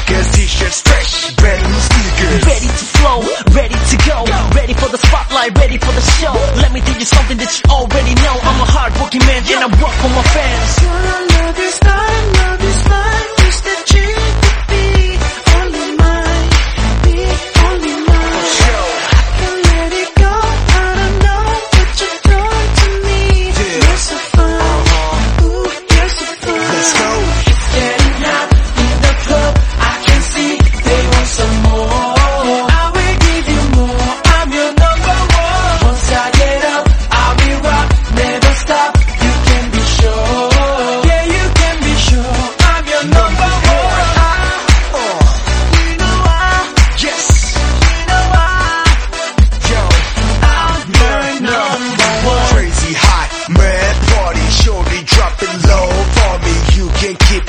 sneakers, t-shirts fresh, brand new sneakers. Ready to flow, ready to go, ready for the spotlight, ready for the show. Let me tell you something that you already know. I'm a hardworking man and I work for my fans.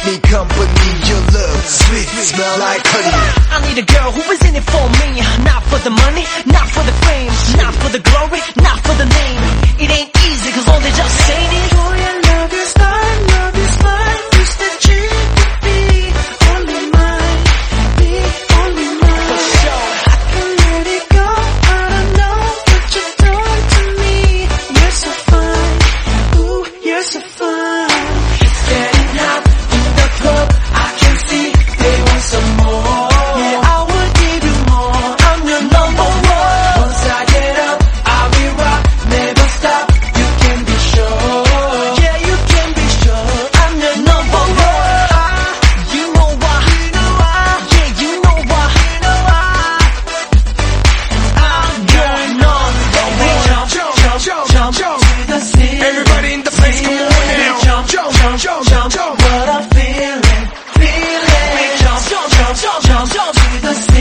me company, your love sweet, smell like honey. I need a girl who is in it for me, not for the money. see.